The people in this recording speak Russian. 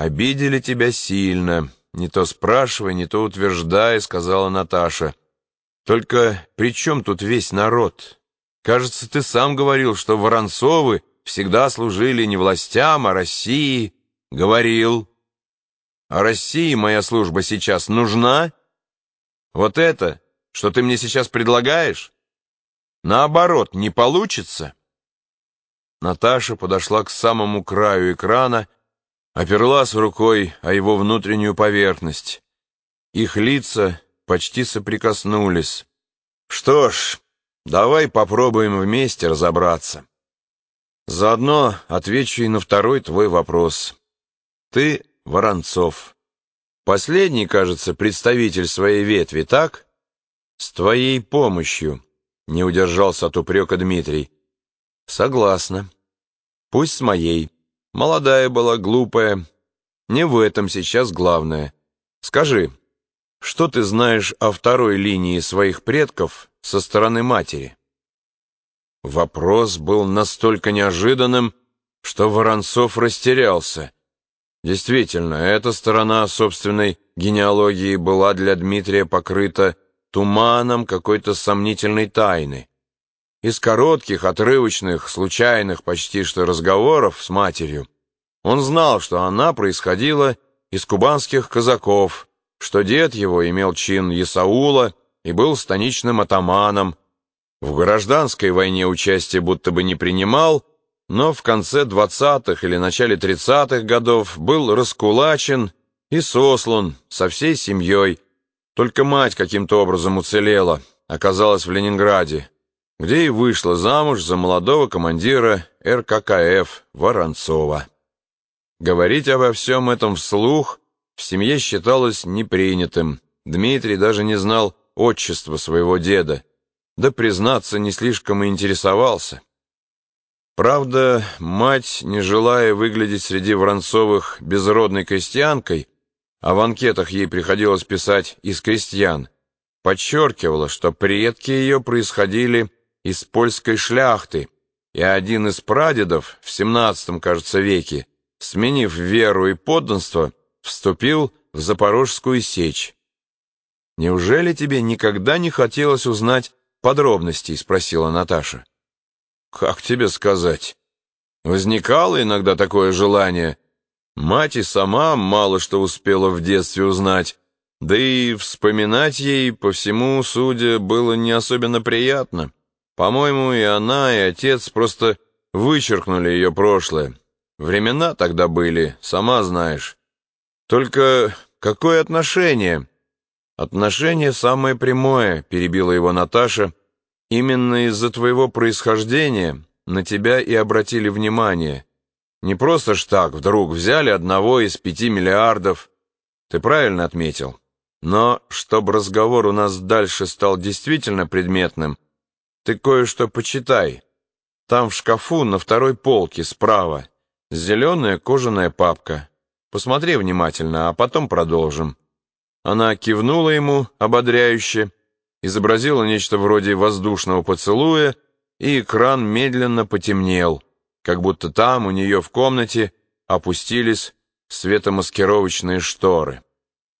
обидели тебя сильно. Не то спрашивай, не то утверждай, сказала Наташа. Только при чем тут весь народ? Кажется, ты сам говорил, что Воронцовы всегда служили не властям, а России. Говорил. А России моя служба сейчас нужна? Вот это, что ты мне сейчас предлагаешь? Наоборот, не получится. Наташа подошла к самому краю экрана, оперлась рукой о его внутреннюю поверхность. Их лица почти соприкоснулись. Что ж, давай попробуем вместе разобраться. Заодно отвечу и на второй твой вопрос. Ты Воронцов. Последний, кажется, представитель своей ветви, так? С твоей помощью, не удержался от упрека Дмитрий. Согласна. Пусть с моей. Молодая была, глупая. Не в этом сейчас главное. Скажи, что ты знаешь о второй линии своих предков со стороны матери? Вопрос был настолько неожиданным, что Воронцов растерялся. Действительно, эта сторона собственной генеалогии была для Дмитрия покрыта туманом какой-то сомнительной тайны. Из коротких, отрывочных, случайных почти что разговоров с матерью он знал, что она происходила из кубанских казаков, что дед его имел чин Исаула и был станичным атаманом, в гражданской войне участие будто бы не принимал, но в конце 20-х или начале 30-х годов был раскулачен и сослан со всей семьей. Только мать каким-то образом уцелела, оказалась в Ленинграде где и вышла замуж за молодого командира РККФ Воронцова. Говорить обо всем этом вслух в семье считалось непринятым. Дмитрий даже не знал отчества своего деда, да, признаться, не слишком и интересовался. Правда, мать, не желая выглядеть среди Воронцовых безродной крестьянкой, а в анкетах ей приходилось писать «из крестьян», подчеркивала, что предки ее происходили из польской шляхты, и один из прадедов в семнадцатом, кажется, веке, сменив веру и подданство, вступил в Запорожскую сечь. «Неужели тебе никогда не хотелось узнать подробностей?» — спросила Наташа. «Как тебе сказать? Возникало иногда такое желание. Мать и сама мало что успела в детстве узнать, да и вспоминать ей, по всему судя, было не особенно приятно». По-моему, и она, и отец просто вычеркнули ее прошлое. Времена тогда были, сама знаешь. Только какое отношение? Отношение самое прямое, перебила его Наташа. Именно из-за твоего происхождения на тебя и обратили внимание. Не просто ж так вдруг взяли одного из пяти миллиардов. Ты правильно отметил. Но чтобы разговор у нас дальше стал действительно предметным, ты кое-что почитай. Там в шкафу на второй полке справа зеленая кожаная папка. Посмотри внимательно, а потом продолжим». Она кивнула ему ободряюще, изобразила нечто вроде воздушного поцелуя, и экран медленно потемнел, как будто там у нее в комнате опустились светомаскировочные шторы.